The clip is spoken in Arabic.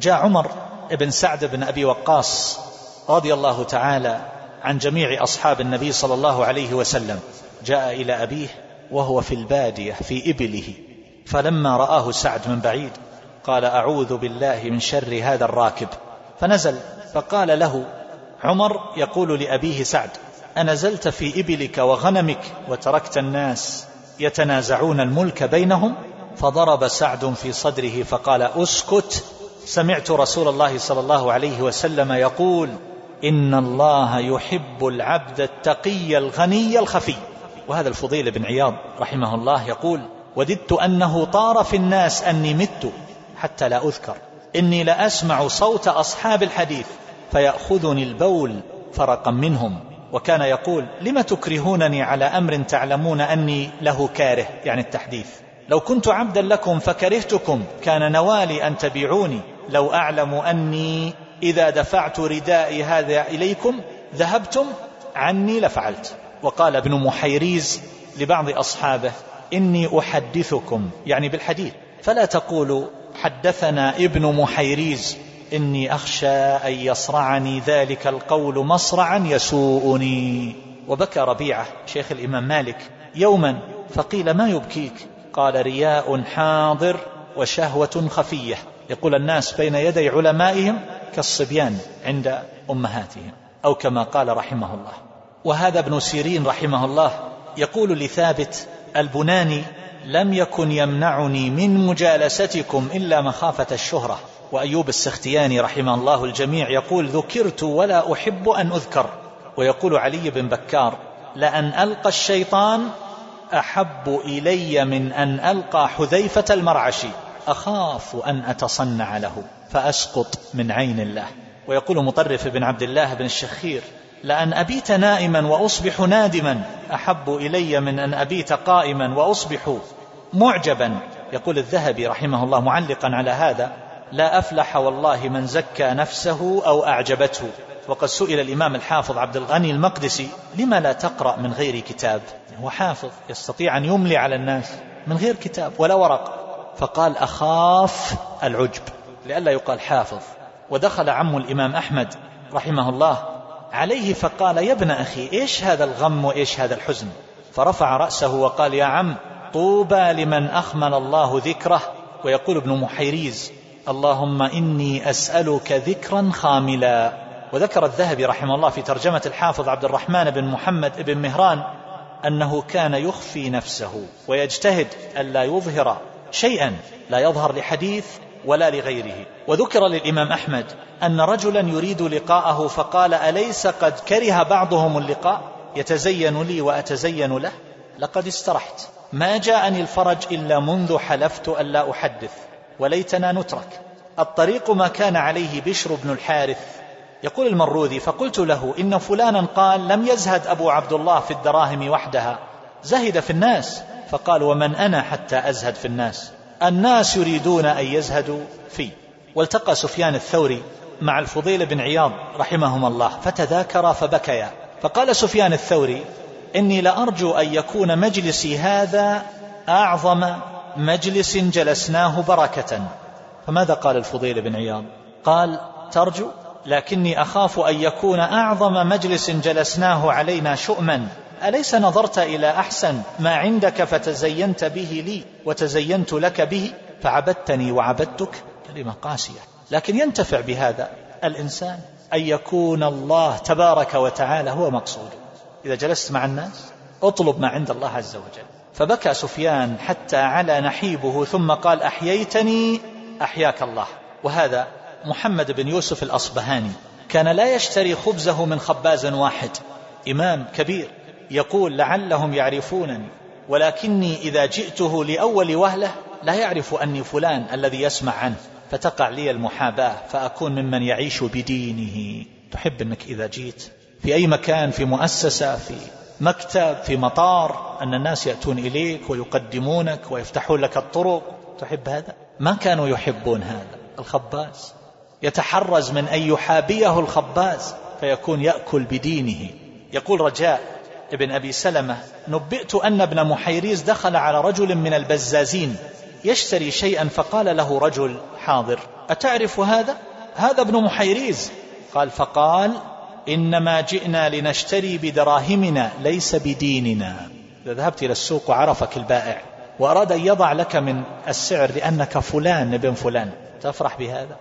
جاء عمر بن سعد بن أبي وقاص رضي الله تعالى عن جميع أصحاب النبي صلى الله عليه وسلم. جاء إلى أبيه وهو في البادية في إبله. فلما رآه سعد من بعيد قال أعوذ بالله من شر هذا الراكب. فنزل فقال له عمر يقول لأبيه سعد أنزلت في إبلك وغنمك وتركت الناس يتنازعون الملك بينهم؟ فضرب سعد في صدره فقال أسكت سمعت رسول الله صلى الله عليه وسلم يقول إن الله يحب العبد التقي الغني الخفي. وهذا الفضيل بن عياض رحمه الله يقول وددت أنه طار في الناس أني مت حتى لا أذكر. إني لأسمع صوت أصحاب الحديث فيأخذني البول فرقا منهم. وكان يقول لم تكرهونني على أمر تعلمون أني له كاره؟ يعني التحديث. لو كنت عبدا لكم فكرهتكم كان نوالي أن تبيعوني. لو أعلم أني إذا دفعت ردائي هذا إليكم ذهبتم عني لفعلت. وقال ابن محيريز لبعض أصحابه إني أحدثكم يعني بالحديث. فلا تقولوا حدثنا ابن محيريز إني أخشى أن يصرعني ذلك القول مصرعا يسوءني. وبكى ربيعة شيخ الإمام مالك يوما فقيل ما يبكيك؟ قال رياء حاضر وشهوة خفية. يقول الناس بين يدي علمائهم كالصبيان عند أمهاتهم أو كما قال رحمه الله. وهذا ابن سيرين رحمه الله يقول لثابت البناني لم يكن يمنعني من مجالستكم إلا مخافة الشهرة. وأيوب السختياني رحمه الله الجميع يقول ذكرت ولا أحب أن أذكر. ويقول علي بن بكار لأن ألقى الشيطان أحب إلي من أن ألقى حذيفة المرعشي. أخاف أن أتصنع له فأسقط من عين الله. ويقول مطرف بن عبد الله بن الشخير لأن أبيت نائما وأصبح نادما أحب إلي من أن أبيت قائما وأصبح معجبا. يقول الذهبي رحمه الله معلقا على هذا لا أفلح والله من زكى نفسه أو أعجبته. وقد سئل الإمام الحافظ عبد الغني المقدسي لما لا تقرأ من غير كتاب؟ هو حافظ يستطيع أن يملي على الناس من غير كتاب ولا ورق. فقال أخاف العجب لئلا يقال حافظ. ودخل عم الإمام أحمد رحمه الله عليه فقال يا ابن أخي إيش هذا الغم وإيش هذا الحزن؟ فرفع رأسه وقال يا عم طوبى لمن أخمل الله ذكره. ويقول ابن محيريز اللهم إني أسألك ذكرا خاملا. وذكر الذهبي رحمه الله في ترجمة الحافظ عبد الرحمن بن محمد بن مهران أنه كان يخفي نفسه ويجتهد ألا يظهر شيئا لا يظهر لحديث ولا لغيره. وذكر للإمام أحمد أن رجلا يريد لقاءه فقال أليس قد كره بعضهم اللقاء؟ يتزين لي وأتزين له. لقد استرحت. ما جاءني الفرج إلا منذ حلفت ألا أحدث وليتنا نترك. الطريق ما كان عليه بشر بن الحارث. يقول المروذي فقلت له إن فلانا قال لم يزهد أبو عبد الله في الدراهم وحدها. زهد في الناس. فقال ومن أنا حتى أزهد في الناس؟ الناس يريدون أن يزهدوا في. والتقى سفيان الثوري مع الفضيل بن عياض رحمهما الله فتذاكرا فبكيا. فقال سفيان الثوري إني لأرجو أن يكون مجلسي هذا أعظم مجلس جلسناه بركة. فماذا قال الفضيل بن عياض؟ قال ترجو لكني أخاف أن يكون أعظم مجلس جلسناه علينا شؤما. أليس نظرت إلى أحسن ما عندك فتزينت به لي وتزينت لك به فعبدتني وعبدتك كلمة قاسية لكن ينتفع بهذا الإنسان أن يكون الله تبارك وتعالى هو مقصوده إذا جلست مع الناس اطلب ما عند الله عز وجل. فبكى سفيان حتى على نحيبه ثم قال أحييتني أحياك الله. وهذا محمد بن يوسف الأصبهاني كان لا يشتري خبزه من خباز واحد إمام كبير. يقول لعلهم يعرفونني ولكني إذا جئته لأول وهلة لا يعرف أني فلان الذي يسمع عنه فتقع لي المحاباة فأكون ممن يعيش بدينه. تحب أنك إذا جيت في أي مكان في مؤسسة في مكتب في مطار أن الناس يأتون إليك ويقدمونك ويفتحون لك الطرق. تحب هذا؟ ما كانوا يحبون هذا؟ الخباز. يتحرز من أن يحابيه الخباز فيكون يأكل بدينه. يقول رجاء ابن أبي سلمة نبئت أن ابن محيريز دخل على رجل من البزازين يشتري شيئا فقال له رجل حاضر أتعرف هذا؟ هذا ابن محيريز. قال فقال إنما جئنا لنشتري بدراهمنا ليس بديننا. إذا ذهبت إلى السوق وعرفك البائع وأراد أن يضع لك من السعر لأنك فلان ابن فلان. تفرح بهذا؟